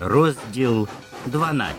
Розділ 12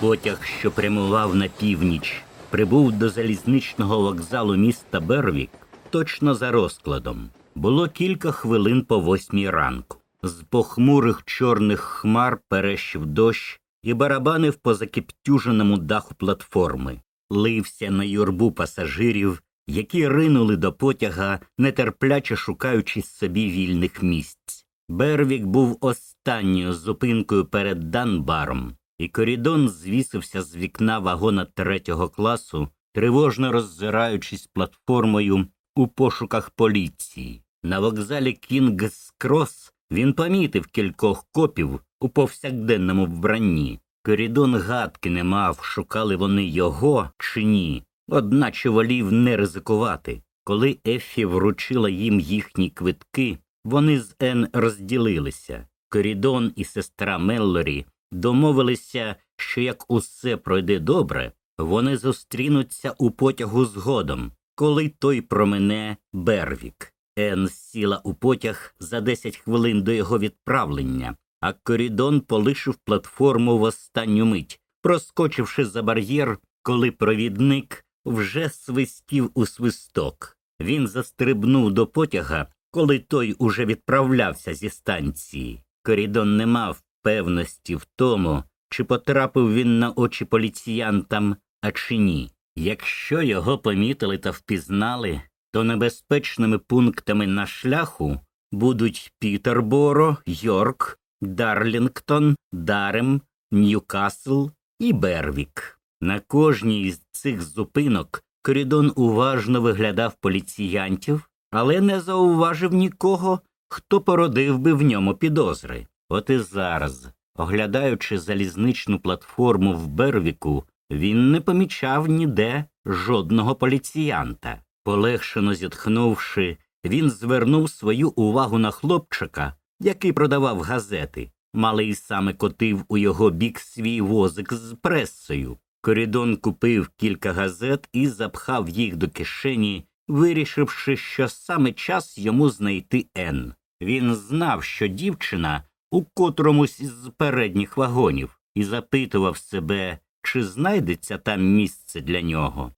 Потяг, що прямував на північ, прибув до залізничного вокзалу міста Бервік точно за розкладом. Було кілька хвилин по восьмій ранку. З похмурих чорних хмар перещив дощ і барабанив по закіптюженому даху платформи, лився на юрбу пасажирів, які ринули до потяга, нетерпляче шукаючи собі вільних місць. Бервік був останньою зупинкою перед Данбаром, і корідон звісився з вікна вагона третього класу, тривожно роззираючись платформою у пошуках поліції. На вокзалі Кінгс Крос він помітив кількох копів у повсякденному вбранні. Корідон гадки не мав, шукали вони його чи ні, одначе волів не ризикувати. Коли Ефі вручила їм їхні квитки, вони з Ен розділилися. Корідон і сестра Меллорі домовилися, що як усе пройде добре, вони зустрінуться у потягу згодом, коли той промене Бервік. Ен сіла у потяг за 10 хвилин до його відправлення, а корідон полишив платформу в останню мить, проскочивши за бар'єр, коли провідник вже свистів у свисток. Він застрибнув до потяга, коли той уже відправлявся зі станції. Корідон не мав певності в тому, чи потрапив він на очі поліціянтам, а чи ні. Якщо його помітили та впізнали, то небезпечними пунктами на шляху будуть Пітерборо, Йорк, Дарлінгтон, Дарем, Ньюкасл і Бервік. На кожній з цих зупинок корідон уважно виглядав поліціянтів, але не зауважив нікого, хто породив би в ньому підозри. От і зараз, оглядаючи залізничну платформу в Бервіку, він не помічав ніде жодного поліціянта. Полегшено зітхнувши, він звернув свою увагу на хлопчика, який продавав газети. Малий саме котив у його бік свій возик з пресою. Корідон купив кілька газет і запхав їх до кишені, вирішивши, що саме час йому знайти Ен. Він знав, що дівчина у котромусь з передніх вагонів, і запитував себе, чи знайдеться там місце для нього.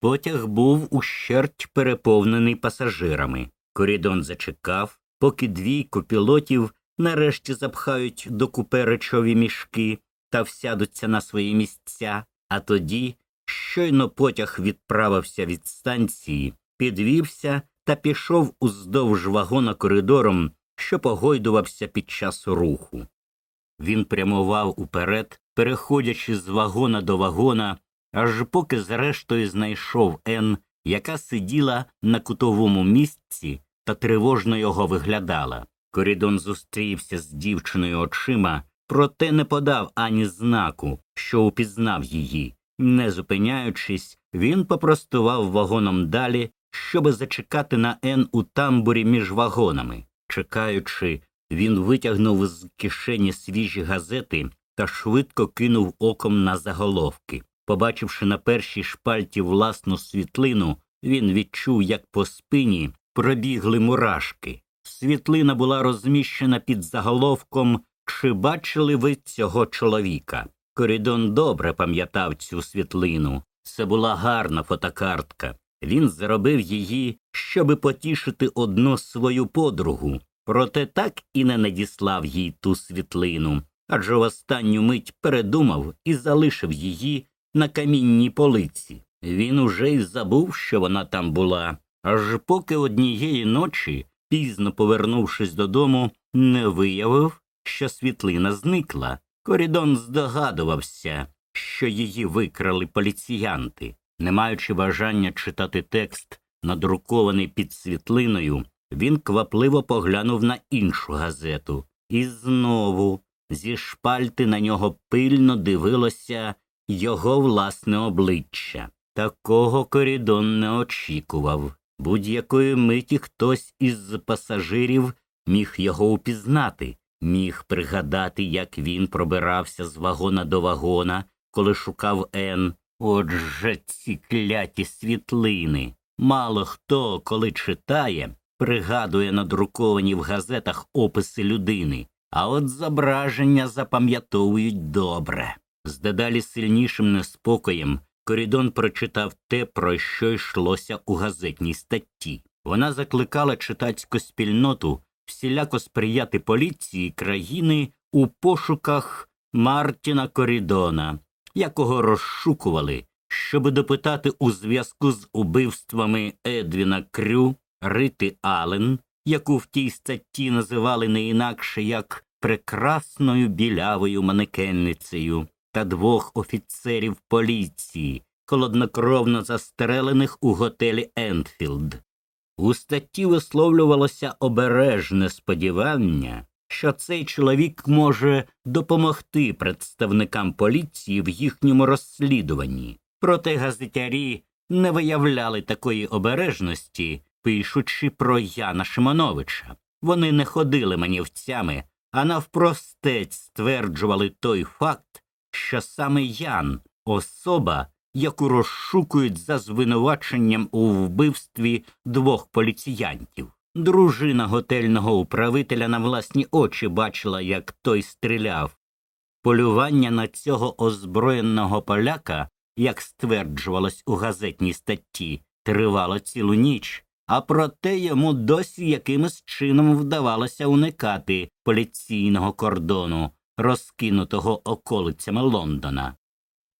Потяг був ущерть переповнений пасажирами. Корідон зачекав, поки двійко пілотів нарешті запхають до купе мішки та всядуться на свої місця, а тоді, щойно потяг відправився від станції, підвівся та пішов уздовж вагона коридором, що погойдувався під час руху. Він прямував уперед, переходячи з вагона до вагона, аж поки зрештою знайшов Ен, яка сиділа на кутовому місці та тривожно його виглядала. Корідон зустрівся з дівчиною очима, проте не подав ані знаку, що упізнав її. Не зупиняючись, він попростував вагоном далі, щоби зачекати на Ен у тамбурі між вагонами. Чекаючи, він витягнув з кишені свіжі газети та швидко кинув оком на заголовки. Побачивши на першій шпальті власну світлину, він відчув, як по спині пробігли мурашки. Світлина була розміщена під заголовком Чи бачили ви цього чоловіка? Корідон добре пам'ятав цю світлину. Це була гарна фотокартка. Він зробив її, щоби потішити одну свою подругу, проте так і не надіслав їй ту світлину, адже в останню мить передумав і залишив її на камінній полиці. Він уже й забув, що вона там була, аж поки однієї ночі, пізно повернувшись додому, не виявив, що світлина зникла. Корідон здогадувався, що її викрали поліціянти. Не маючи бажання читати текст, надрукований під світлиною, він квапливо поглянув на іншу газету. І знову зі шпальти на нього пильно дивилося його власне обличчя. Такого корідон не очікував. Будь-якої миті хтось із пасажирів міг його упізнати, міг пригадати, як він пробирався з вагона до вагона, коли шукав Ен. Отже, ці кляті світлини. Мало хто, коли читає, пригадує надруковані в газетах описи людини, а от зображення запам'ятовують добре. З дедалі сильнішим неспокоєм Корідон прочитав те, про що йшлося у газетній статті. Вона закликала читацьку спільноту всіляко сприяти поліції країни у пошуках Мартіна Корідона, якого розшукували, щоб допитати у зв'язку з убивствами Едвіна Крю, Рити Аллен, яку в тій статті називали не інакше як прекрасною білявою манекенницею та двох офіцерів поліції, холоднокровно застрелених у готелі Ентфілд. У статті висловлювалося обережне сподівання, що цей чоловік може допомогти представникам поліції в їхньому розслідуванні. Проте газетярі не виявляли такої обережності, пишучи про Яна Шимоновича. Вони не ходили манівцями, а навпростець стверджували той факт, що саме Ян особа, яку розшукують за звинуваченням у вбивстві двох поліціянтів. Дружина готельного управителя на власні очі бачила, як той стріляв. Полювання на цього озброєного поляка, як стверджувалось у газетній статті, тривало цілу ніч, а проте йому досі якимось чином вдавалося уникати поліційного кордону, розкинутого околицями Лондона.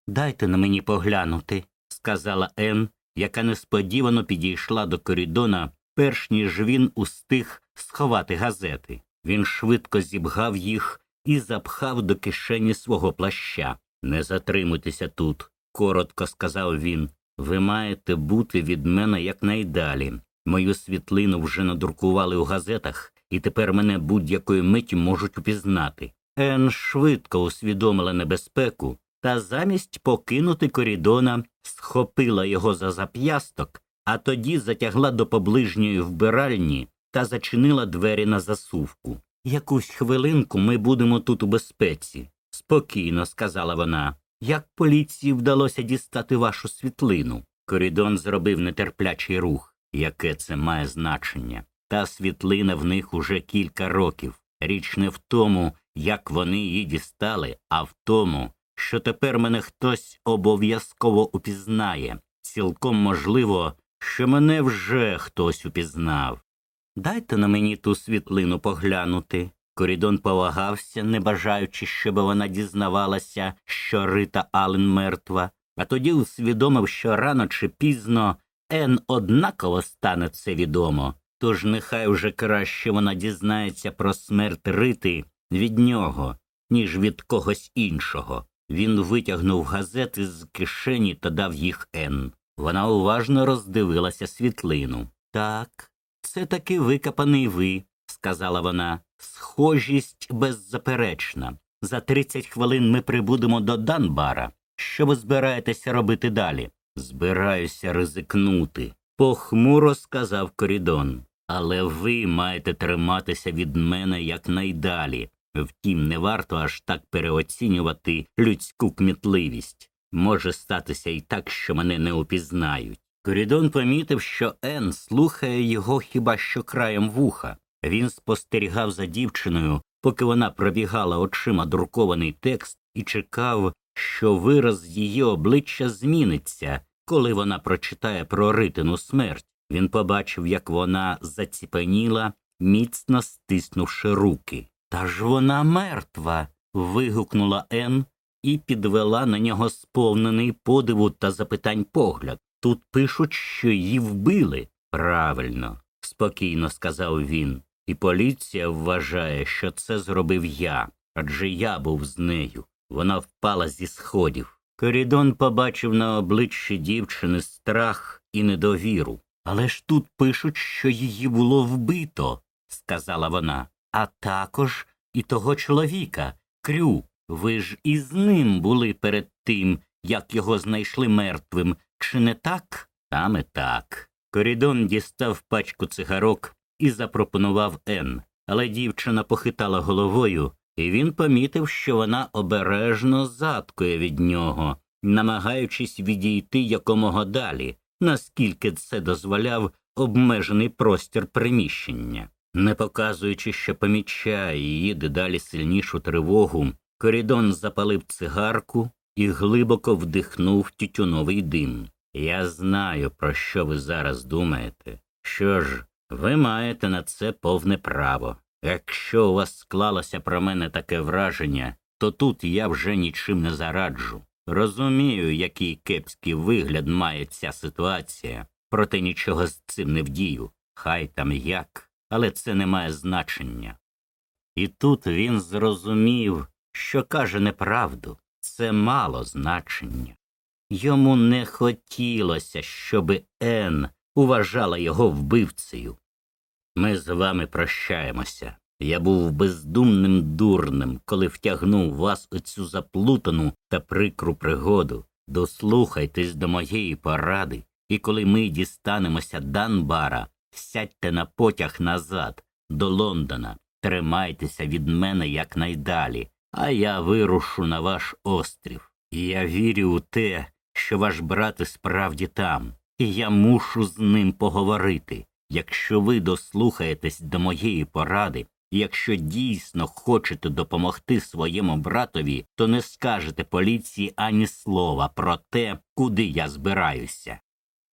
Дайте на мені поглянути, сказала Ен, яка несподівано підійшла до корідона, перш ніж він устиг сховати газети. Він швидко зібгав їх і запхав до кишені свого плаща. Не затримуйтеся тут, коротко сказав він. Ви маєте бути від мене якнайдалі. Мою світлину вже надрукували у газетах, і тепер мене будь-якої миті можуть упізнати. Ен швидко усвідомила небезпеку та замість покинути корідона схопила його за зап'ясток, а тоді затягла до поближньої вбиральні та зачинила двері на засувку. Якусь хвилинку ми будемо тут у безпеці, спокійно сказала вона. Як поліції вдалося дістати вашу світлину? Корідон зробив нетерплячий рух. Яке це має значення? Та світлина в них уже кілька років. Річ не в тому, як вони її дістали, а в тому, що тепер мене хтось обов'язково упізнає. Цілком можливо, що мене вже хтось упізнав. Дайте на мені ту світлину поглянути. Корідон повагався, не бажаючи, щоб вона дізнавалася, що Рита Ален мертва, а тоді усвідомив, що рано чи пізно Ен однаково стане це відомо, тож нехай вже краще вона дізнається про смерть Рити від нього, ніж від когось іншого. Він витягнув газети з кишені та дав їх Ен. Вона уважно роздивилася світлину. Так, це таки викопаний ви, сказала вона. Схожість беззаперечна. За тридцять хвилин ми прибудемо до Данбара. Що ви збираєтеся робити далі? Збираюся ризикнути, похмуро сказав Корідон. Але ви маєте триматися від мене якнайдалі. Втім, не варто аж так переоцінювати людську кмітливість. Може статися і так, що мене не упізнають. Корідон помітив, що Ен слухає його хіба що краєм вуха. Він спостерігав за дівчиною, поки вона пробігала очима друкований текст і чекав, що вираз її обличчя зміниться, Коли вона прочитає про ритину смерть, він побачив, як вона заціпеніла, міцно стиснувши руки. Та ж вона мертва. вигукнула Ен і підвела на нього сповнений подиву та запитань погляд. Тут пишуть, що її вбили. Правильно, спокійно сказав він. І поліція вважає, що це зробив я, адже я був з нею. Вона впала зі сходів. Корідон побачив на обличчі дівчини страх і недовіру. Але ж тут пишуть, що її було вбито, сказала вона, а також і того чоловіка, Крю. Ви ж із ним були перед тим, як його знайшли мертвим, чи не так? Саме так. Корідон дістав пачку цигарок і запропонував Ен, але дівчина похитала головою, і він помітив, що вона обережно заткує від нього, намагаючись відійти якомога далі, наскільки це дозволяв обмежений простір приміщення. Не показуючи, що помічає її дедалі сильнішу тривогу, Корідон запалив цигарку і глибоко вдихнув тютюновий дим. Я знаю, про що ви зараз думаєте. Що ж, ви маєте на це повне право. Якщо у вас склалося про мене таке враження, то тут я вже нічим не зараджу. Розумію, який кепський вигляд має ця ситуація, проте нічого з цим не вдію. Хай там як, але це не має значення. І тут він зрозумів, що каже неправду, це мало значення. Йому не хотілося, щоби Ен уважала його вбивцею. Ми з вами прощаємося. Я був бездумним дурним, коли втягнув вас у цю заплутану та прикру пригоду. Дослухайтесь до моєї поради, і коли ми дістанемося Данбара, сядьте на потяг назад, до Лондона, тримайтеся від мене якнайдалі, а я вирушу на ваш острів. Я вірю у те, що ваш брат і справді там, і я мушу з ним поговорити. Якщо ви дослухаєтесь до моєї поради, якщо дійсно хочете допомогти своєму братові, то не скажете поліції ані слова про те, куди я збираюся.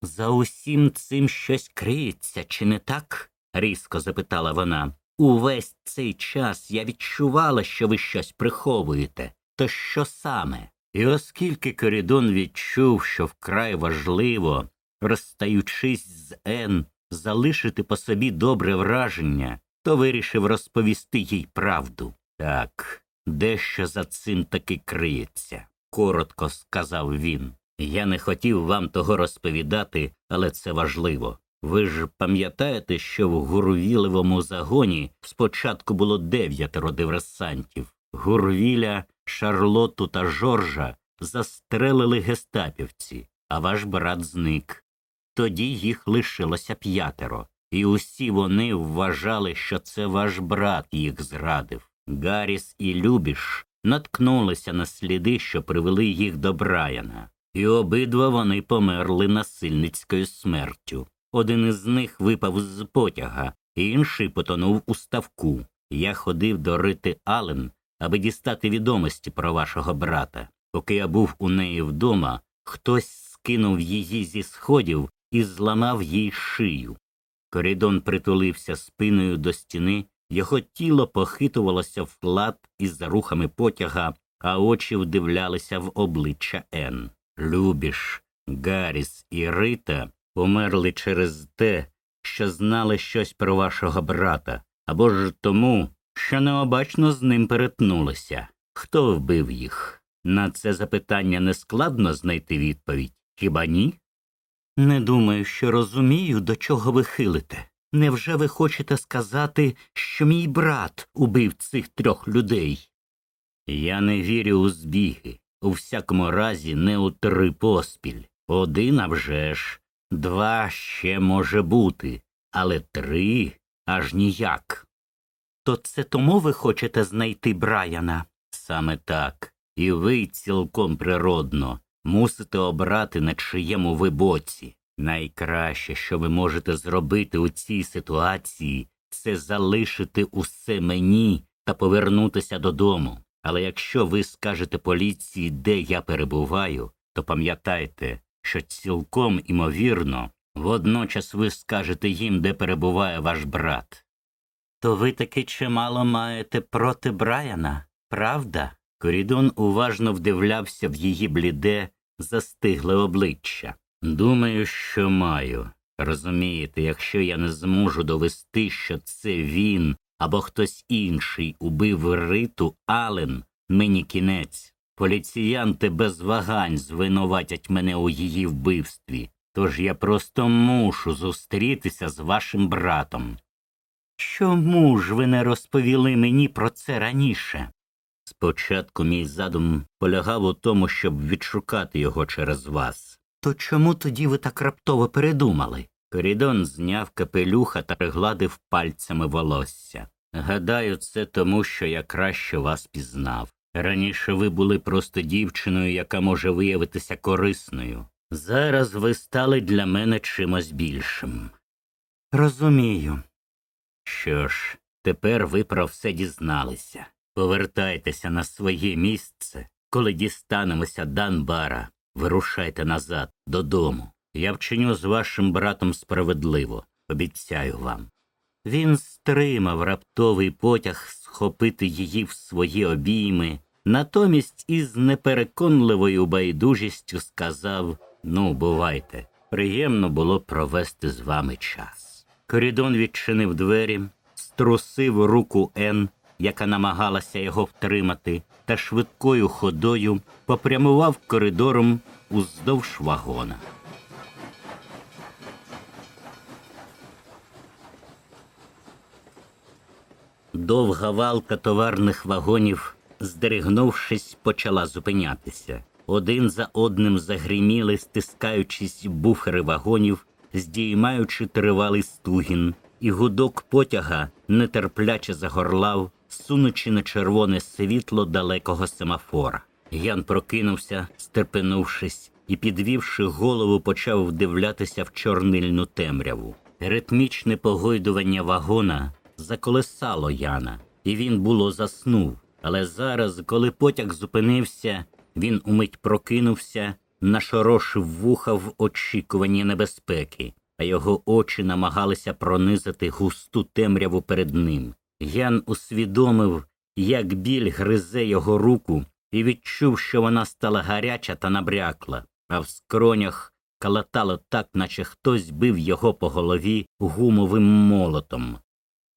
За усім цим щось криється, чи не так? різко запитала вона. Увесь цей час я відчувала, що ви щось приховуєте. То що саме? І оскільки Корідон відчув, що вкрай важливо, розстаючись з Ен, залишити по собі добре враження, то вирішив розповісти їй правду. Так, дещо за цим таки криється, коротко сказав він. Я не хотів вам того розповідати, але це важливо. Ви ж пам'ятаєте, що в Гурвілевому загоні спочатку було дев'ятеро диверсантів. Гурвіля, Шарлоту та Жоржа застрелили гестапівці, а ваш брат зник. Тоді їх лишилося п'ятеро, і усі вони вважали, що це ваш брат їх зрадив. Гарріс і Любіш наткнулися на сліди, що привели їх до Брайана, і обидва вони померли насильницькою смертю. Один із них випав з потяга, інший потонув у ставку. Я ходив до Рити Ален, аби дістати відомості про вашого брата. Поки я був у неї вдома, хтось скинув її зі сходів і зламав їй шию. Корідон притулився спиною до стіни, його тіло похитувалося вклад із рухами потяга, а очі вдивлялися в обличчя Ен. Любіш, Гарріс і Рита померли через те, що знали щось про вашого брата, або ж тому, що необачно з ним перетнулися. Хто вбив їх? На це запитання не складно знайти відповідь, хіба ні? Не думаю, що розумію, до чого ви хилите. Невже ви хочете сказати, що мій брат убив цих трьох людей? Я не вірю у збіги, у всякому разі, не у три поспіль. Один, а вже ж, два ще може бути, але три аж ніяк. То це тому ви хочете знайти Брайана? Саме так. І ви цілком природно мусите обрати на чиєму ви боці. Найкраще, що ви можете зробити у цій ситуації, це залишити усе мені та повернутися додому. Але якщо ви скажете поліції, де я перебуваю, то пам'ятайте, що цілком імовірно, водночас ви скажете їм, де перебуває ваш брат. То ви таки чимало маєте проти Брайана, правда? Корідон уважно вдивлявся в її бліде, застигле обличчя. Думаю, що маю. Розумієте, якщо я не зможу довести, що це він або хтось інший убив Риту Ален, мені кінець. Поліціянти без вагань звинуватять мене у її вбивстві, тож я просто мушу зустрітися з вашим братом. Чому ж ви не розповіли мені про це раніше? Спочатку мій задум полягав у тому, щоб відшукати його через вас. То чому тоді ви так раптово передумали? Корідон зняв капелюха та пригладив пальцями волосся. Гадаю, це тому, що я краще вас пізнав. Раніше ви були просто дівчиною, яка може виявитися корисною. Зараз ви стали для мене чимось більшим. Розумію. Що ж, тепер ви про все дізналися. Повертайтеся на своє місце, коли дістанемося Данбара. Вирушайте назад, додому. Я вчиню з вашим братом справедливо, обіцяю вам. Він стримав раптовий потяг схопити її в свої обійми, натомість із непереконливою байдужістю сказав Ну, бувайте, приємно було провести з вами час. Корідон відчинив двері, струсив руку Ен, яка намагалася його втримати, та швидкою ходою попрямував коридором уздовж вагона. Довга валка товарних вагонів, здригнувшись, почала зупинятися. Один за одним загриміли, стискаючись буфери вагонів, здіймаючи тривалий стугін, і гудок потяга нетерпляче загорлав, сунучи на червоне світло далекого семафора. Ян прокинувся, стерпенувшись, і, підвівши голову, почав вдивлятися в чорнильну темряву. Ритмічне погойдування вагона заколесало Яна, і він було заснув. Але зараз, коли потяг зупинився, він умить прокинувся, нашорошив вуха в очікуванні небезпеки, а його очі намагалися пронизати густу темряву перед ним. Ян усвідомив, як біль гризе його руку, і відчув, що вона стала гаряча та набрякла, а в скронях калатало так, наче хтось бив його по голові гумовим молотом.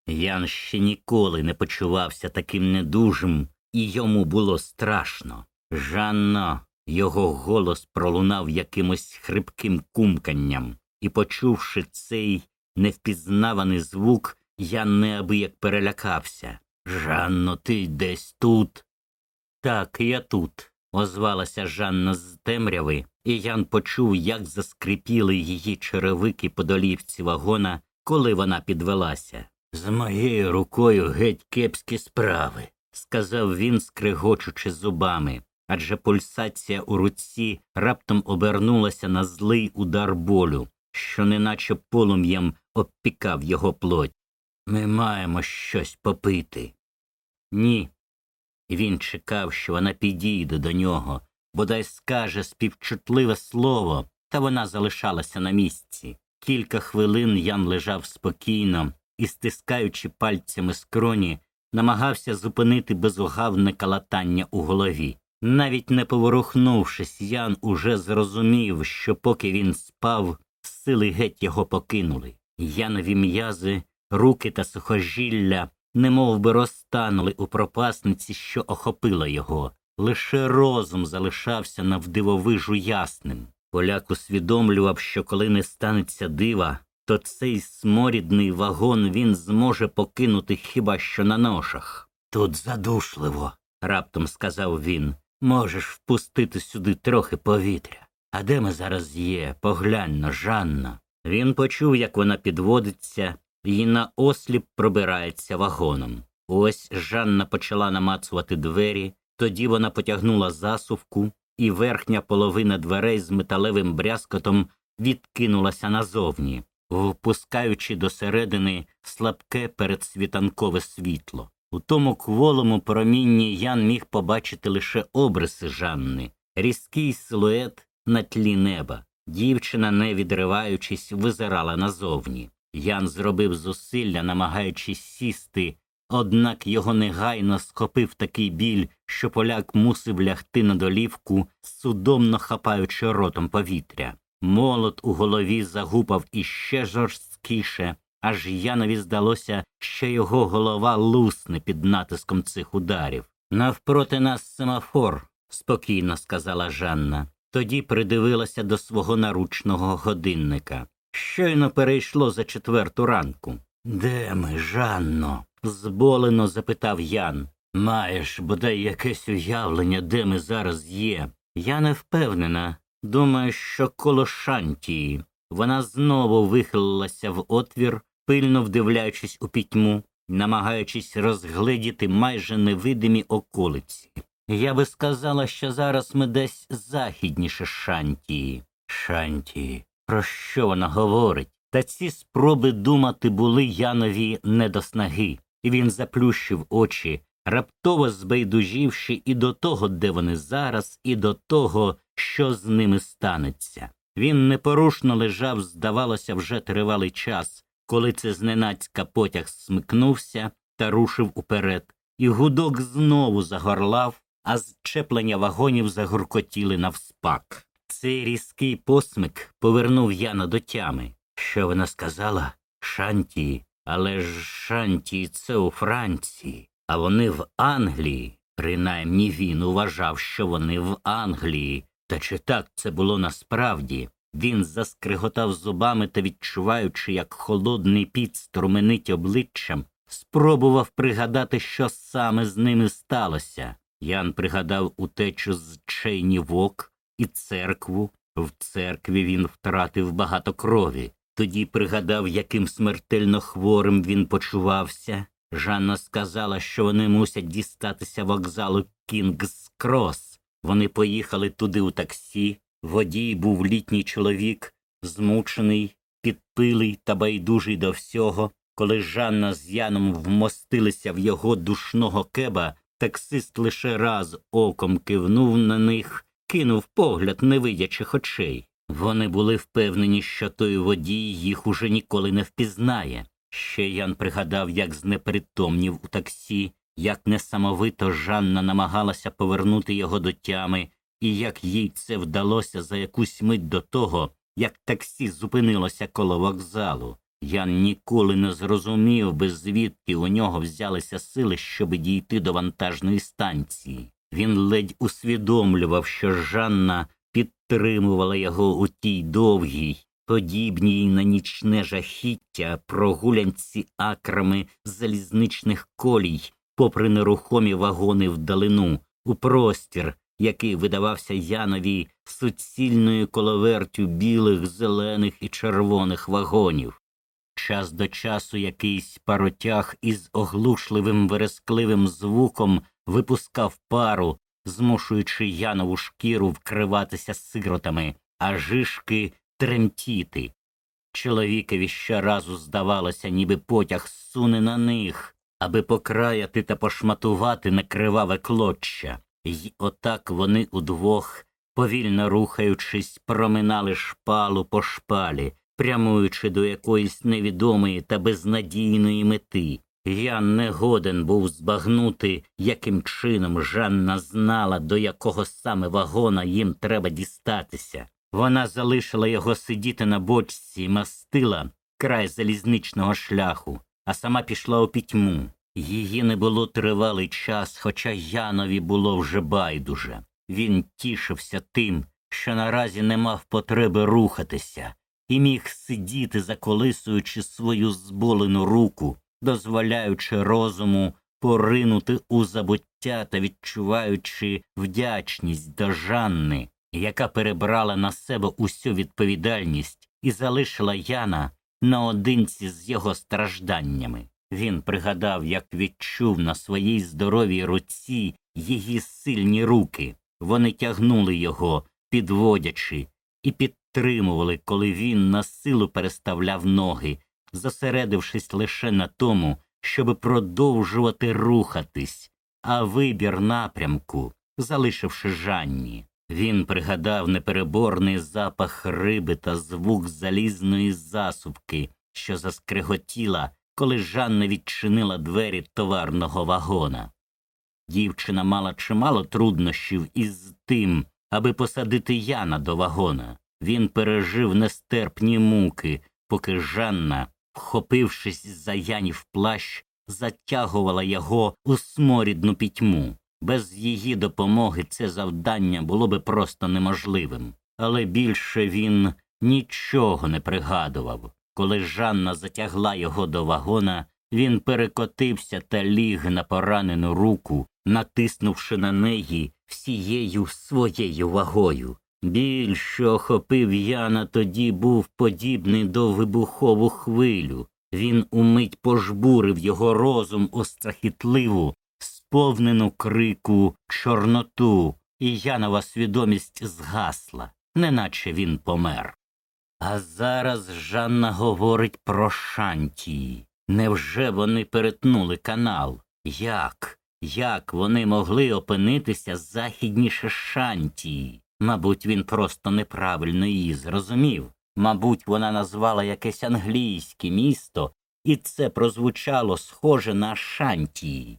Ян ще ніколи не почувався таким недужим, і йому було страшно. Жанно, його голос пролунав якимось хрипким кумканням, і, почувши цей невпізнаваний звук, Ян неабияк перелякався. Жанно, ти десь тут? Так, я тут, озвалася Жанна з темряви, і Ян почув, як заскрипіли її черевики по долівці вагона, коли вона підвелася. З моєю рукою геть кепські справи, сказав він, скригочучи зубами, адже пульсація у руці раптом обернулася на злий удар болю, що неначе полум'ям обпікав його плоть. Ми маємо щось попити. Ні. Він чекав, що вона підійде до нього, бодай скаже співчутливе слово, та вона залишалася на місці. Кілька хвилин Ян лежав спокійно і, стискаючи пальцями скроні, намагався зупинити безугавне калатання у голові. Навіть не поворухнувшись, Ян уже зрозумів, що поки він спав, сили геть його покинули. Янові м'язи, руки та сухожилля немов би розтанули у пропасниці, що охопила його. Лише розум залишався навдивовижу ясним. Поляк усвідомлював, що коли не станеться дива, то цей сморідний вагон він зможе покинути хіба що на ношах. Тут задушливо, раптом сказав він. Можеш впустити сюди трохи повітря. А де ми зараз є? Поглянь на Жанна. Він почув, як вона підводиться і наосліп пробирається вагоном. Ось Жанна почала намацувати двері, тоді вона потягнула засувку, і верхня половина дверей з металевим брязкотом відкинулася назовні, впускаючи до середини слабке передсвітанкове світло. У тому кволому промінні Ян міг побачити лише обриси Жанни, різкий силует на тлі неба. Дівчина, не відриваючись, визирала назовні. Ян зробив зусилля, намагаючись сісти, однак його негайно схопив такий біль, що поляк мусив лягти на долівку, судомно хапаючи ротом повітря. Молот у голові загупав іще жорсткіше, аж Янові здалося, що його голова лусне під натиском цих ударів. Навпроти нас семафор, спокійно сказала Жанна. Тоді придивилася до свого наручного годинника. Щойно перейшло за четверту ранку. Де ми, Жанно? зболено запитав Ян. Маєш бодай якесь уявлення, де ми зараз є. Я не впевнена. Думаю, що коло Шантії. Вона знову вихилилася в отвір, пильно вдивляючись у пітьму, намагаючись розгледіти майже невидимі околиці. Я би сказала, що зараз ми десь західніше Шантії. Шантії. Про що вона говорить? Та ці спроби думати були Янові не до снаги. і Він заплющив очі, раптово збайдужівши і до того, де вони зараз, і до того, що з ними станеться. Він непорушно лежав, здавалося, вже тривалий час, коли це зненацька потяг смикнувся та рушив уперед, і гудок знову загорлав, а зчеплення вагонів загуркотіли навспак. Цей різкий посмик повернув Яна до тями. Що вона сказала? Шантії, але ж Шантії це у Франції, а вони в Англії. Принаймні він уважав, що вони в Англії. Та чи так це було насправді? Він заскриготав зубами та, відчуваючи, як холодний піт струменить обличчям, спробував пригадати, що саме з ними сталося. Ян пригадав утечу з Чейні Вок і церкву. В церкві він втратив багато крові. Тоді пригадав, яким смертельно хворим він почувався. Жанна сказала, що вони мусять дістатися вокзалу Кінгс Крос. Вони поїхали туди у таксі. Водій був літній чоловік, змучений, підпилий та байдужий до всього. Коли Жанна з Яном вмостилися в його душного кеба, таксист лише раз оком кивнув на них, кинув погляд невидячих очей. Вони були впевнені, що той водій їх уже ніколи не впізнає. Ще Ян пригадав, як знепритомнів у таксі, як несамовито Жанна намагалася повернути його до тями, і як їй це вдалося за якусь мить до того, як таксі зупинилося коло вокзалу. Ян ніколи не зрозумів, би звідки у нього взялися сили, щоб дійти до вантажної станції. Він ледь усвідомлював, що Жанна підтримувала його у тій довгій, подібній на нічне жахіття прогулянці акрами залізничних колій, попри нерухомі вагони вдалину, у простір, який видавався Янові суцільною коловертю білих, зелених і червоних вагонів. Час до часу якийсь паротяг із оглушливим верескливим звуком випускав пару, змушуючи Янову шкіру вкриватися сиротами, а жишки тремтіти. Чоловікові щоразу здавалося, ніби потяг суне на них, аби покраяти та пошматувати накриваве клоччя. І отак вони удвох, повільно рухаючись, проминали шпалу по шпалі, прямуючи до якоїсь невідомої та безнадійної мети. Я не годен був збагнути, яким чином Жанна знала, до якого саме вагона їм треба дістатися. Вона залишила його сидіти на бочці мастила край залізничного шляху, а сама пішла у пітьму. Її не було тривалий час, хоча Янові було вже байдуже. Він тішився тим, що наразі не мав потреби рухатися, і міг сидіти, заколисуючи свою зболену руку, дозволяючи розуму поринути у забуття та відчуваючи вдячність до Жанни, яка перебрала на себе усю відповідальність і залишила Яна наодинці з його стражданнями. Він пригадав, як відчув на своїй здоровій руці її сильні руки. Вони тягнули його, підводячи, і підтримували, коли він на силу переставляв ноги, зосередившись лише на тому, щоб продовжувати рухатись, а вибір напрямку, залишивши Жанні. Він пригадав непереборний запах риби та звук залізної засувки, що заскриготіла, коли Жанна відчинила двері товарного вагона. Дівчина мала чимало труднощів із тим, аби посадити Яна до вагона. Він пережив нестерпні муки, поки Жанна, вхопившись за Янів плащ, затягувала його у сморідну пітьму. Без її допомоги це завдання було би просто неможливим. Але більше він нічого не пригадував. Коли Жанна затягла його до вагона, він перекотився та ліг на поранену руку, натиснувши на неї всією своєю вагою. Біль, що охопив Яна, тоді був подібний до вибухову хвилю. Він умить пожбурив його розум у страхітливу, сповнену крику Чорноту, і Янова свідомість згасла, неначе він помер. А зараз Жанна говорить про Шантії. Невже вони перетнули канал? Як? Як вони могли опинитися західніше Шантії? Мабуть, він просто неправильно її зрозумів. Мабуть, вона назвала якесь англійське місто, і це прозвучало схоже на Шантії.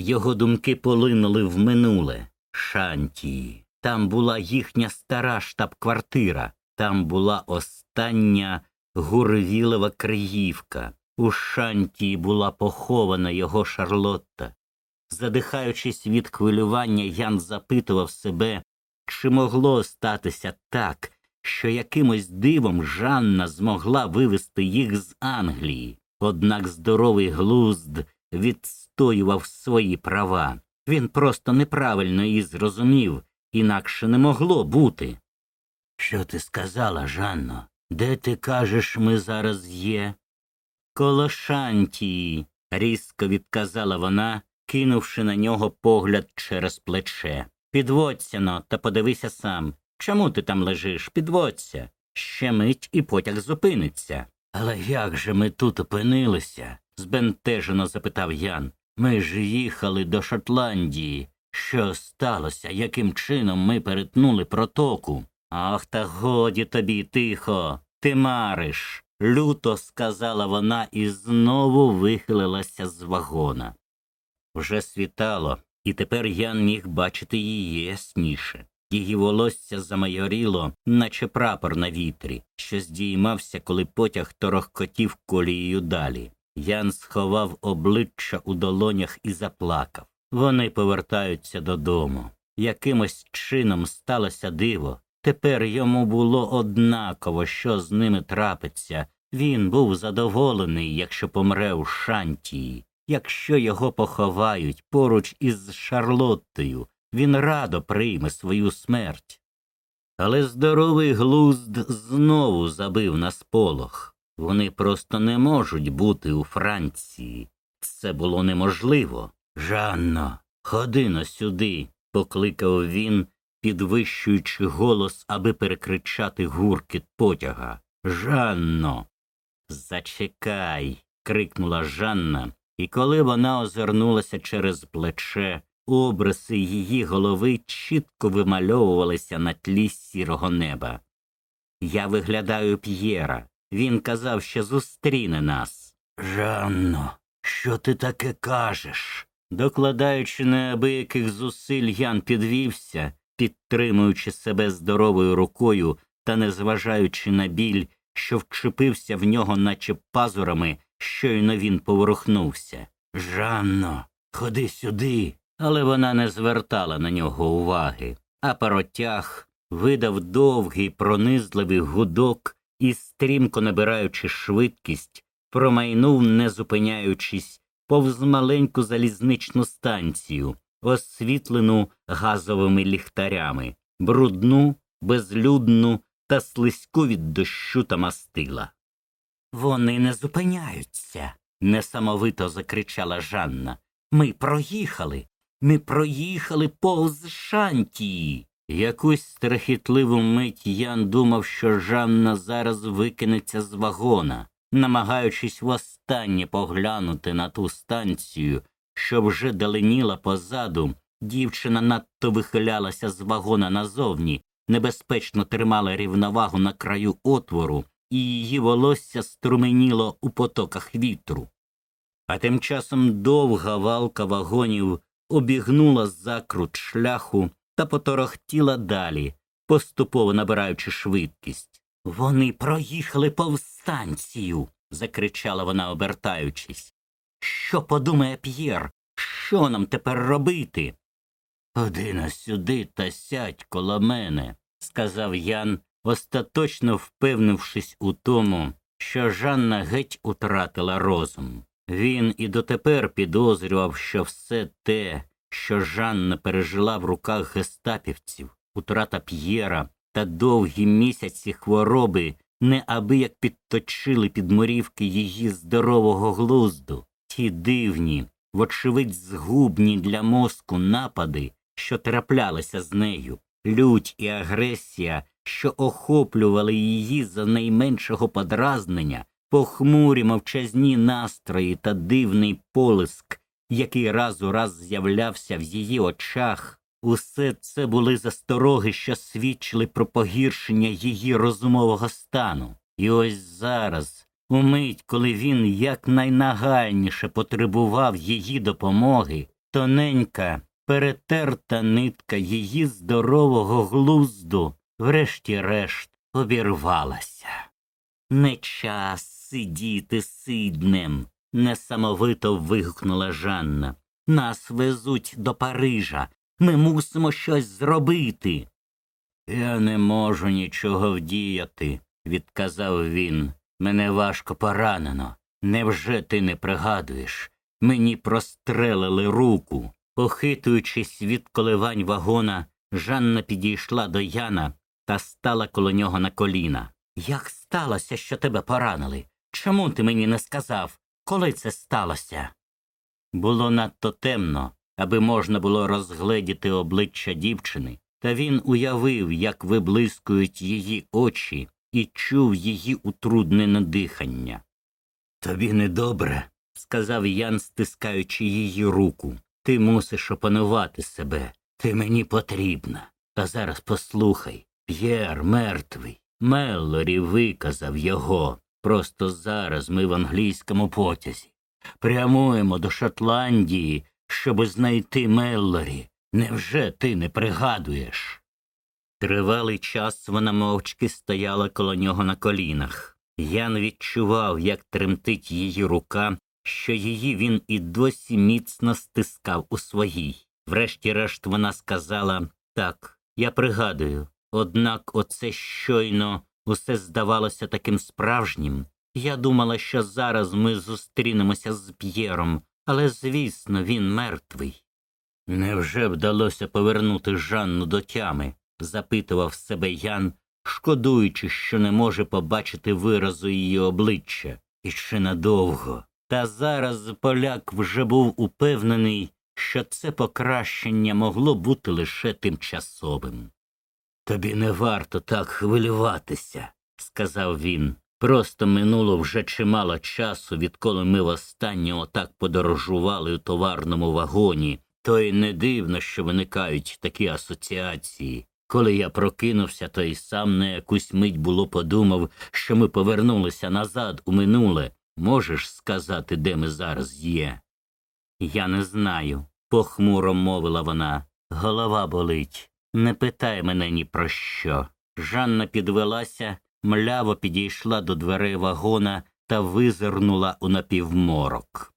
Його думки полинули в минуле Шантії. Там була їхня стара штаб-квартира, там була остання гурвілева Криївка. У Шантії була похована його Шарлотта. Задихаючись від хвилювання, Ян запитував себе, чи могло статися так, що якимось дивом Жанна змогла вивести їх з Англії. Однак здоровий глузд відстоював свої права. Він просто неправильно її зрозумів, інакше не могло бути. Що ти сказала, Жанно? Де ти кажеш, ми зараз є? Коло Шантії, різко відказала вона, кинувши на нього погляд через плече. Підводься но та подивися сам. Чому ти там лежиш? Підводься. Ще мить і потяг зупиниться. Але як же ми тут опинилися? збентежено запитав Ян. Ми ж їхали до Шотландії. Що сталося? Яким чином ми перетнули протоку? Ах, та годі тобі, тихо, ти мариш. люто сказала вона і знову вихилилася з вагона. Вже світало, і тепер Ян міг бачити її ясніше. Її волосся замайоріло, наче прапор на вітрі, що здіймався, коли потяг торохкотів колією далі. Ян сховав обличчя у долонях і заплакав. Вони повертаються додому. Якимось чином сталося диво. Тепер йому було однаково, що з ними трапиться. Він був задоволений, якщо помре у Шантії. Якщо його поховають поруч із Шарлоттою, він радо прийме свою смерть. Але здоровий глузд знову забив на сполох. Вони просто не можуть бути у Франції. Це було неможливо. Жанно, ходи но сюди, покликав він, підвищуючи голос, аби перекричати гуркіт потяга. Жанно. Зачекай. крикнула Жанна, і коли вона озирнулася через плече, обриси її голови чітко вимальовувалися на тлі сірого неба. Я виглядаю П'єра. Він казав, що зустріне нас. Жанно, що ти таке кажеш? Докладаючи неабияких зусиль, Ян підвівся, підтримуючи себе здоровою рукою та незважаючи на біль, що вчепився в нього, наче пазурами, щойно він поворухнувся. Жанно, ходи сюди. Але вона не звертала на нього уваги, а паротяг видав довгий пронизливий гудок і, стрімко набираючи швидкість, промайнув, не зупиняючись, повз маленьку залізничну станцію, освітлену газовими ліхтарями, брудну, безлюдну та слизьку від дощу та мастила. Вони не зупиняються, несамовито закричала Жанна. Ми проїхали. Ми проїхали повз Шантії. Якусь страхітливу мить Ян думав, що Жанна зараз викинеться з вагона, намагаючись востаннє поглянути на ту станцію, що вже даленіла позаду, Дівчина надто вихилялася з вагона назовні, небезпечно тримала рівновагу на краю отвору, і її волосся струменіло у потоках вітру. А тим часом довга валка вагонів обігнула закрут шляху та поторохтіла далі, поступово набираючи швидкість. Вони проїхали повстанцію. закричала вона, обертаючись. Що подумає П'єр? Що нам тепер робити? Ходи на сюди та сядь коло мене, сказав Ян, остаточно впевнившись у тому, що Жанна геть утратила розум. Він і дотепер підозрював, що все те, що Жанна пережила в руках гестапівців, утрата П'єра та довгі місяці хвороби неабияк підточили підморівки її здорового глузду, ті дивні, вочевидь згубні для мозку напади, що траплялися з нею, лють і агресія, що охоплювали її за найменшого подразнення, похмурі мовчазні настрої та дивний полиск, який раз у раз з'являвся в її очах, усе це були застороги, що свідчили про погіршення її розумового стану. І ось зараз, у мить, коли він якнайнагальніше потребував її допомоги, тоненька, перетерта нитка її здорового глузду, врешті-решт, обірвалася. Не час сидіти сиднем, несамовито вигукнула Жанна. Нас везуть до Парижа. Ми мусимо щось зробити. Я не можу нічого вдіяти, відказав він. Мене важко поранено. Невже ти не пригадуєш? Мені прострелили руку. Похитуючись від коливань вагона, Жанна підійшла до Яна та стала коло нього на коліна. Як сталося, що тебе поранили? Чому ти мені не сказав, коли це сталося? Було надто темно, аби можна було розгледіти обличчя дівчини, та він уявив, як виблискують її очі, і чув її утруднене дихання. Тобі недобре, сказав Ян, стискаючи її руку. Ти мусиш опанувати себе. Ти мені потрібна. Та зараз послухай П'єр мертвий. Меллорі виказав його. Просто зараз ми в англійському потязі. Прямуємо до Шотландії, щоби знайти Меллорі. Невже ти не пригадуєш? Тривалий час вона мовчки стояла коло нього на колінах. Ян відчував, як тремтить її рука, що її він і досі міцно стискав у своїй. Врешті-решт вона сказала так, я пригадую, однак оце щойно усе здавалося таким справжнім. Я думала, що зараз ми зустрінемося з П'єром, але, звісно, він мертвий. Невже вдалося повернути Жанну до тями? запитував себе Ян, шкодуючи, що не може побачити виразу її обличчя, і ще надовго. Та зараз поляк вже був упевнений, що це покращення могло бути лише тимчасовим. Тобі не варто так хвилюватися, сказав він. Просто минуло вже чимало часу, відколи ми востаннє отак подорожували у товарному вагоні, то й не дивно, що виникають такі асоціації. Коли я прокинувся, то й сам на якусь мить було подумав, що ми повернулися назад у минуле. Можеш сказати, де ми зараз є? Я не знаю, похмуро мовила вона. Голова болить. Не питай мене ні про що. Жанна підвелася, мляво підійшла до дверей вагона та визирнула у напівморок.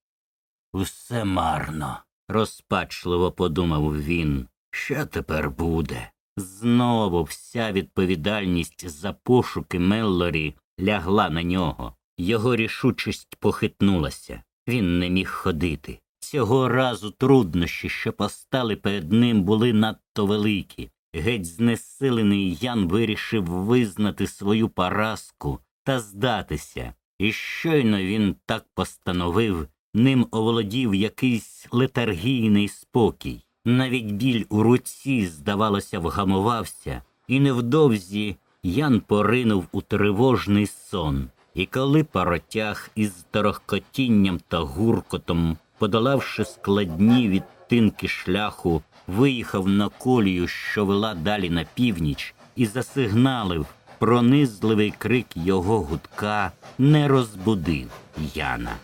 Усе марно, розпачливо подумав він. Що тепер буде? Знову вся відповідальність за пошуки Меллорі лягла на нього. Його рішучість похитнулася. Він не міг ходити. Цього разу труднощі, що постали перед ним, були надто великі. Геть знесилений Ян вирішив визнати свою поразку та здатися, і щойно він так постановив, ним оволодів якийсь летаргійний спокій. Навіть біль у руці, здавалося, вгамувався, і невдовзі Ян поринув у тривожний сон. І коли паротяг із торохкотінням та гуркотом, подолавши складні від третинки шляху виїхав на колію, що вела далі на північ, і засигналив, пронизливий крик його гудка не розбудив Яна.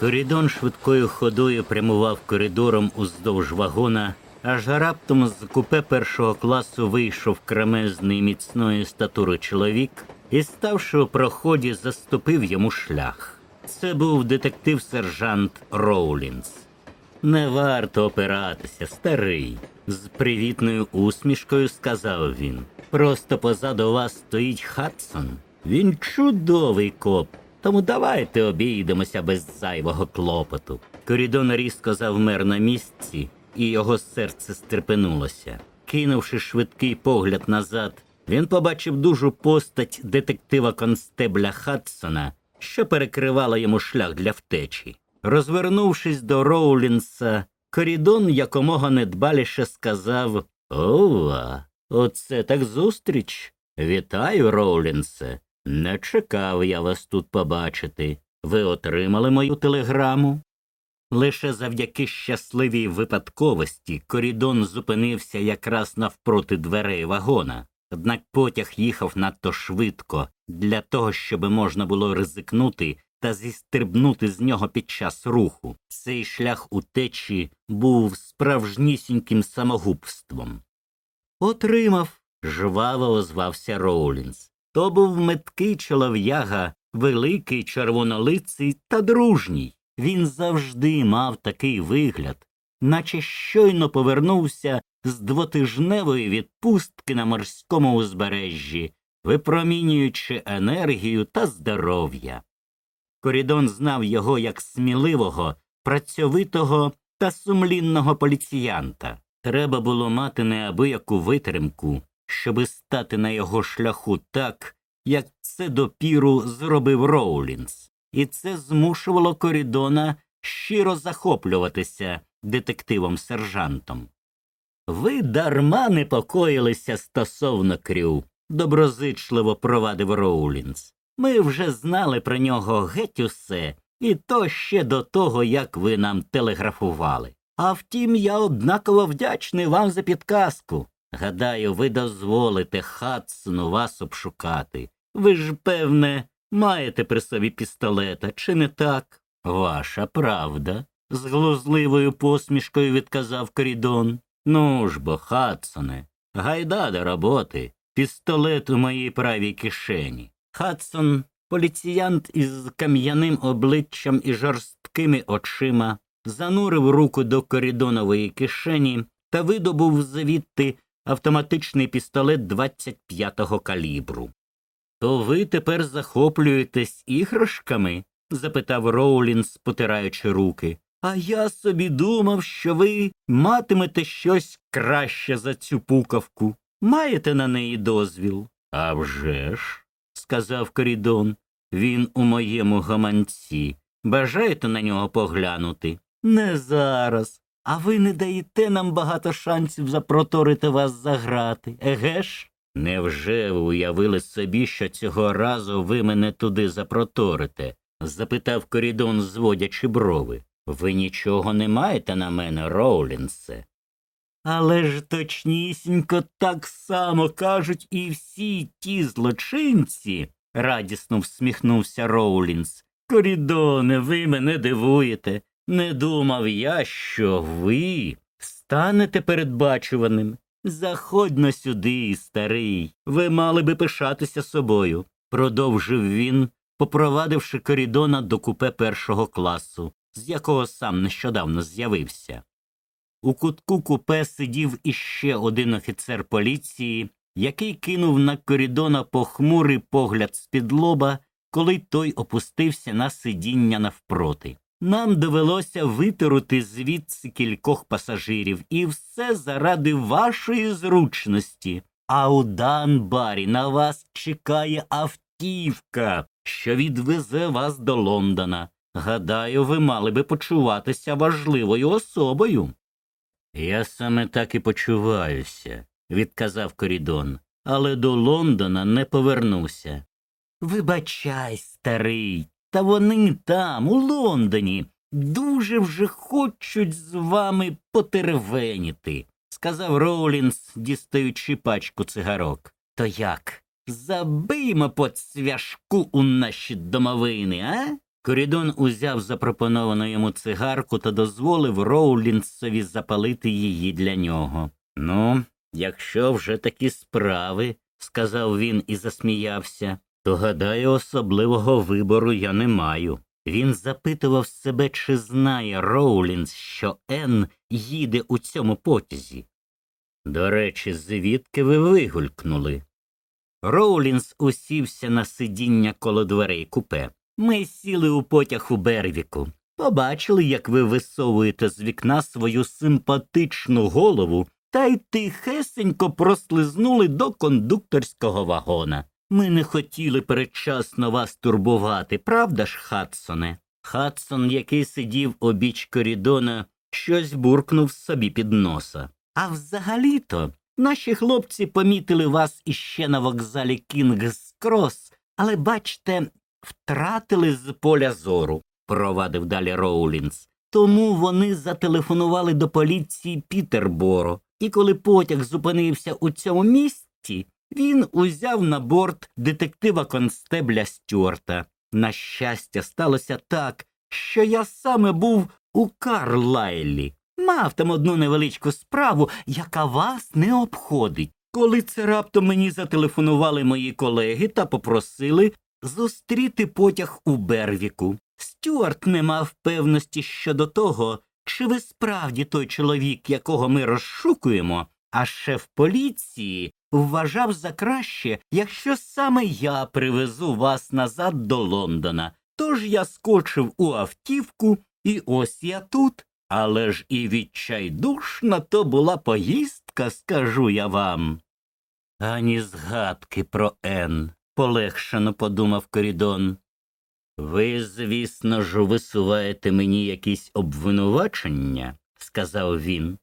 Корідон швидкою ходою прямував коридором уздовж вагона, аж раптом з купе першого класу вийшов кремезний міцної статури чоловік і, ставши у проході, заступив йому шлях. Це був детектив-сержант Роулінс. Не варто опиратися, старий, з привітною усмішкою сказав він. Просто позаду вас стоїть Хадсон. Він чудовий коп, тому давайте обійдемося без зайвого клопоту. Корідон різко завмер на місці, і його серце стрепенулося. Кинувши швидкий погляд назад, він побачив дужу постать детектива констебля Хадсона, що перекривала йому шлях для втечі. Розвернувшись до Роулінса, Корідон якомога недбаліше сказав Ова, оце так зустріч. Вітаю, Роулінсе. Не чекав я вас тут побачити. Ви отримали мою телеграму? Лише завдяки щасливій випадковості Корідон зупинився якраз навпроти дверей вагона. Однак потяг їхав надто швидко для того, щоб можна було ризикнути та зістрибнути з нього під час руху. Цей шлях утечі був справжнісіньким самогубством. Отримав, жваво озвався Роулінс. То був меткий чолов'яга, великий, червонолиций та дружній. Він завжди мав такий вигляд, наче щойно повернувся з двотижневої відпустки на морському узбережжі, випромінюючи енергію та здоров'я. Корідон знав його як сміливого, працьовитого та сумлінного поліціянта. Треба було мати неабияку витримку, щоби стати на його шляху так, як це допіру зробив Роулінс, і це змушувало Корідона щиро захоплюватися детективом сержантом. Ви дарма непокоїлися стосовно крю, доброзичливо провадив Роулінс. Ми вже знали про нього геть усе, і то ще до того, як ви нам телеграфували. А втім, я однаково вдячний вам за підказку. Гадаю, ви дозволите Хадсону вас обшукати. Ви ж, певне, маєте при собі пістолета, чи не так? Ваша правда, з глузливою посмішкою відказав Корідон. Ну ж бо, Хадсоне, гайда до роботи. Пістолет у моїй правій кишені. Хадсон, поліціянт із кам'яним обличчям і жорсткими очима, занурив руку до корідонової кишені та видобув звідти автоматичний пістолет 25-го калібру. То ви тепер захоплюєтесь іграшками? запитав Роулінс, потираючи руки. А я собі думав, що ви матимете щось краще за цю пукавку. Маєте на неї дозвіл? «А вже ж», – сказав Корідон. Він у моєму гаманці. Бажаєте на нього поглянути? Не зараз. А ви не даєте нам багато шансів запроторити вас за грати, еге ж? Невже ви уявили собі, що цього разу ви мене туди запроторите? запитав Корідон, зводячи брови. Ви нічого не маєте на мене, Роулінсе. Але ж точнісінько так само кажуть і всі ті злочинці, радісно всміхнувся Роулінс. Корідоне, ви мене дивуєте. Не думав я, що ви станете передбачуваним. Заходьно сюди, старий. Ви мали би пишатися собою, продовжив він, попровадивши корідона до купе першого класу, з якого сам нещодавно з'явився. У кутку купе сидів іще один офіцер поліції, який кинув на корідона похмурий погляд з-під лоба, коли той опустився на сидіння навпроти. Нам довелося витерути звідси кількох пасажирів, і все заради вашої зручності. А у Данбарі на вас чекає автівка, що відвезе вас до Лондона. Гадаю, ви мали би почуватися важливою особою. Я саме так і почуваюся, відказав Корідон, але до Лондона не повернуся. Вибачай, старий, та вони там, у Лондоні, дуже вже хочуть з вами потервеніти, сказав Роулінс, дістаючи пачку цигарок. То як? Забиймо по цвяшку у наші домовини, а? Корідон узяв запропоновану йому цигарку та дозволив Роулінсові запалити її для нього. Ну, якщо вже такі справи, сказав він і засміявся, то, гадаю, особливого вибору я не маю. Він запитував себе, чи знає Роулінс, що Енн їде у цьому потязі. До речі, звідки ви вигулькнули? Роулінс усівся на сидіння коло дверей купе. Ми сіли у потяг у Бервіку. Побачили, як ви висовуєте з вікна свою симпатичну голову та й тихесенько прослизнули до кондукторського вагона. Ми не хотіли передчасно вас турбувати, правда ж, Хадсоне? Хадсон, який сидів обіч Корідона, щось буркнув собі під носа. А взагалі-то наші хлопці помітили вас іще на вокзалі Кінгс Крос, але, бачте, втратили з поля зору, провадив далі Роулінс. Тому вони зателефонували до поліції Пітерборо, і коли потяг зупинився у цьому місці, він узяв на борт детектива констебля Стюарта. На щастя, сталося так, що я саме був у Карлайлі. Мав там одну невеличку справу, яка вас не обходить. Коли це раптом мені зателефонували мої колеги та попросили зустріти потяг у Бервіку. Стюарт не мав певності щодо того, чи ви справді той чоловік, якого ми розшукуємо, а шеф поліції вважав за краще, якщо саме я привезу вас назад до Лондона. Тож я скочив у автівку, і ось я тут. Але ж і відчайдушна то була поїздка, скажу я вам. Ані згадки про Ен, полегшено подумав Корідон. Ви, звісно ж, висуваєте мені якісь обвинувачення, сказав він.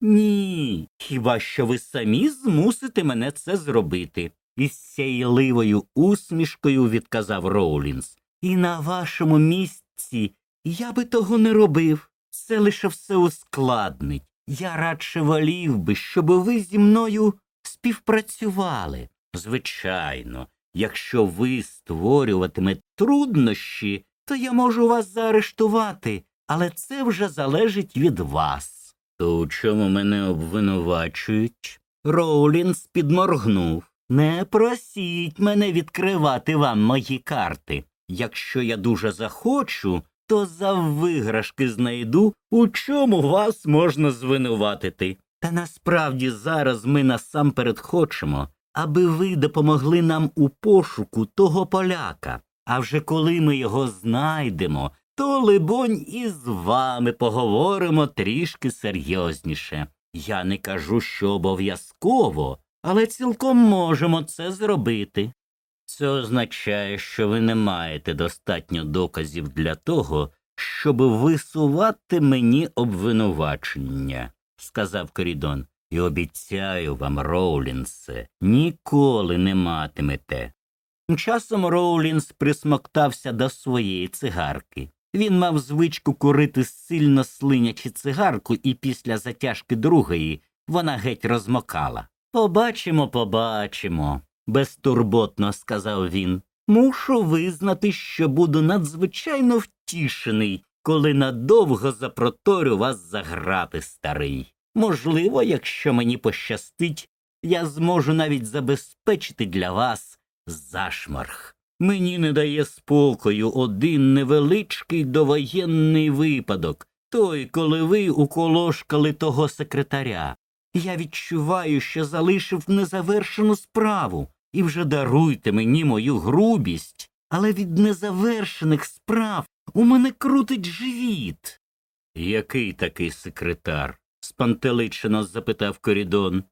Ні, хіба що ви самі змусите мене це зробити, із сяйливою усмішкою відказав Роулінс. І на вашому місці я би того не робив. Це лише все ускладнить. Я радше волів би, щоб ви зі мною співпрацювали. Звичайно, якщо ви створюватиме труднощі, то я можу вас заарештувати, але це вже залежить від вас. То у чому мене обвинувачують? Роулінс підморгнув. Не просіть мене відкривати вам мої карти. Якщо я дуже захочу, то за виграшки знайду, у чому вас можна звинуватити. Та насправді зараз ми насамперед хочемо, аби ви допомогли нам у пошуку того поляка. А вже коли ми його знайдемо, то, либонь, і з вами поговоримо трішки серйозніше. Я не кажу, що обов'язково, але цілком можемо це зробити. Це означає, що ви не маєте достатньо доказів для того, щоб висувати мені обвинувачення, сказав Корідон. І обіцяю вам, Роулінсе, ніколи не матимете. Часом Роулінс присмоктався до своєї цигарки. Він мав звичку курити сильно слинячи цигарку, і після затяжки другої вона геть розмокала. Побачимо, побачимо, безтурботно сказав він. Мушу визнати, що буду надзвичайно втішений, коли надовго запроторю вас заграти, старий. Можливо, якщо мені пощастить, я зможу навіть забезпечити для вас зашмарх. Мені не дає спокою один невеличкий довоєнний випадок той, коли ви уколошкали того секретаря. Я відчуваю, що залишив незавершену справу, і вже даруйте мені мою грубість, але від незавершених справ у мене крутить живіт. Який такий секретар? спантеличено запитав Корідон.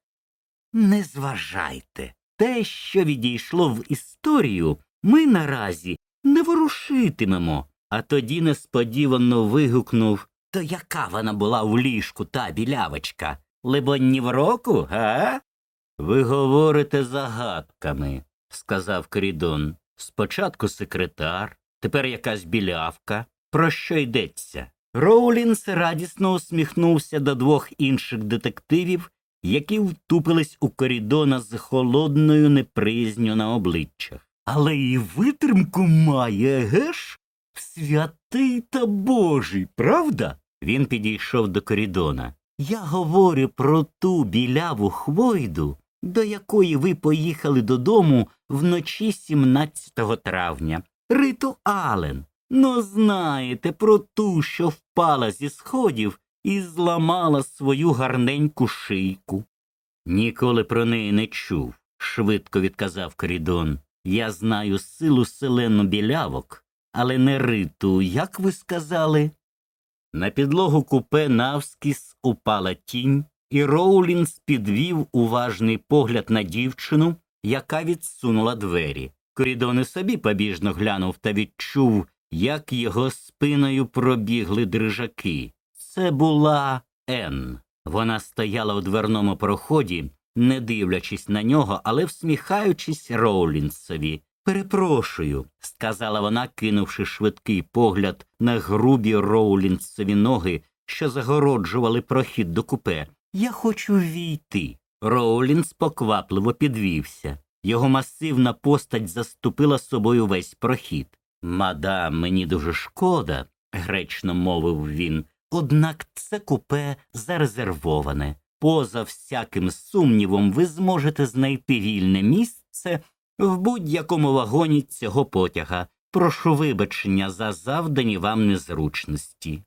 Не зважайте. Те, що відійшло в історію, ми наразі не ворушитимемо. А тоді несподівано вигукнув То яка вона була в ліжку, та білявочка? Либонь, ні в року, га? Ви говорите загадками, сказав Корідон. Спочатку секретар, тепер якась білявка. Про що йдеться? Роулінс радісно усміхнувся до двох інших детективів, які втупились у корідона з холодною неприязню на обличчях. Але і витримку має, геш? Святий та Божий, правда? Він підійшов до корідона. Я говорю про ту біляву хвойду, до якої ви поїхали додому вночі 17 травня. Риту Ален. Ну, знаєте про ту, що впала зі сходів і зламала свою гарненьку шийку. Ніколи про неї не чув, швидко відказав Корідон. Я знаю силу селену білявок, але не риту, як ви сказали? На підлогу купе навскіс упала тінь, і Роулінс підвів уважний погляд на дівчину, яка відсунула двері. Корідон і собі побіжно глянув та відчув, як його спиною пробігли дрижаки. Це була Ен. Вона стояла у дверному проході, не дивлячись на нього, але всміхаючись Роулінсові. Перепрошую, сказала вона, кинувши швидкий погляд на грубі Роулінсові ноги, що загороджували прохід до купе. Я хочу війти. Роулінс поквапливо підвівся. Його масивна постать заступила собою весь прохід. Мадам, мені дуже шкода, гречно мовив він. Однак це купе зарезервоване. Поза всяким сумнівом, ви зможете знайти вільне місце в будь-якому вагоні цього потяга. Прошу вибачення за завдані вам незручності.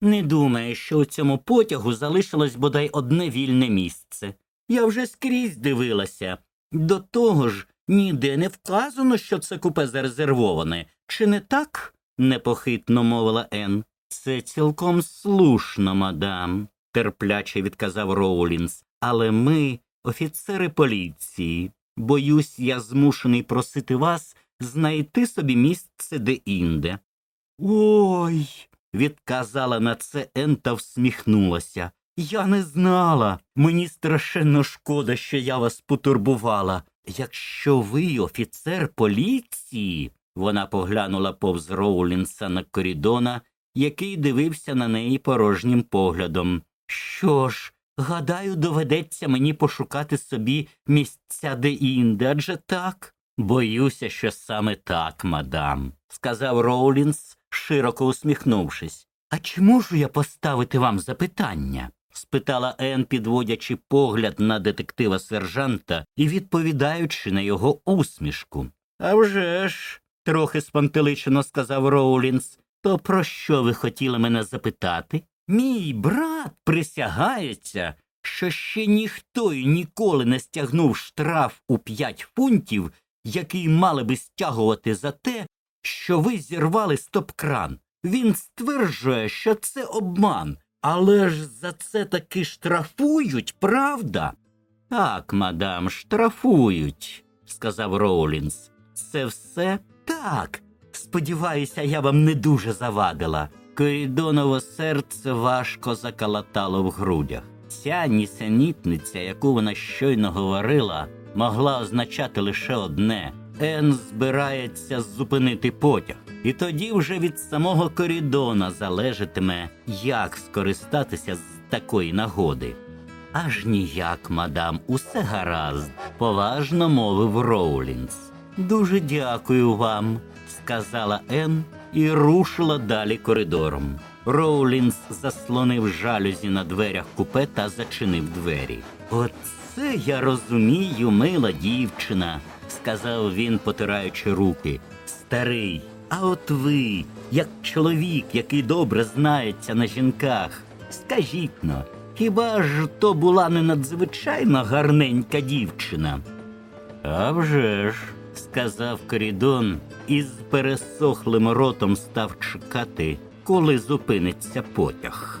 Не думаю, що у цьому потягу залишилось бодай одне вільне місце. Я вже скрізь дивилася. До того ж, ніде не вказано, що це купе зарезервоване. Чи не так? непохитно мовила Ен. Це цілком слушно, мадам, терпляче відказав Роулінс. Але ми, офіцери поліції, боюсь, я змушений просити вас знайти собі місце де-інде. Ой. відказала на це Ен та всміхнулася. Я не знала. Мені страшенно шкода, що я вас потурбувала. Якщо ви офіцер поліції, вона поглянула повз Роулінса на корідона, який дивився на неї порожнім поглядом. Що ж, гадаю, доведеться мені пошукати собі місця де-інде, адже так. Боюся, що саме так, мадам, сказав Роулінс, широко усміхнувшись. А чи можу я поставити вам запитання? спитала Ен, підводячи погляд на детектива сержанта і відповідаючи на його усмішку. «А вже ж», – трохи спантеличено сказав Роулінс, то про що ви хотіли мене запитати? Мій брат присягається, що ще ніхто й ніколи не стягнув штраф у п'ять фунтів, який мали би стягувати за те, що ви зірвали стоп-кран. Він стверджує, що це обман, але ж за це таки штрафують, правда? Так, мадам, штрафують, сказав Роулінс. Це все так. Сподіваюся, я вам не дуже завадила. Корідоново серце важко закалатало в грудях. Ця нісенітниця, яку вона щойно говорила, могла означати лише одне Ен збирається зупинити потяг, і тоді вже від самого корідона залежатиме, як скористатися з такої нагоди. Аж ніяк, мадам, усе гаразд, поважно мовив Роулінс. Дуже дякую вам, сказала Ен і рушила далі коридором. Роулінс заслонив жалюзі на дверях купе та зачинив двері. Оце я розумію, мила дівчина, сказав він, потираючи руки. Старий, а от ви, як чоловік, який добре знається на жінках, скажіть но, хіба ж то була не надзвичайно гарненька дівчина? «А вже ж», – сказав Корідон і з пересохлим ротом став чекати, коли зупиниться потяг.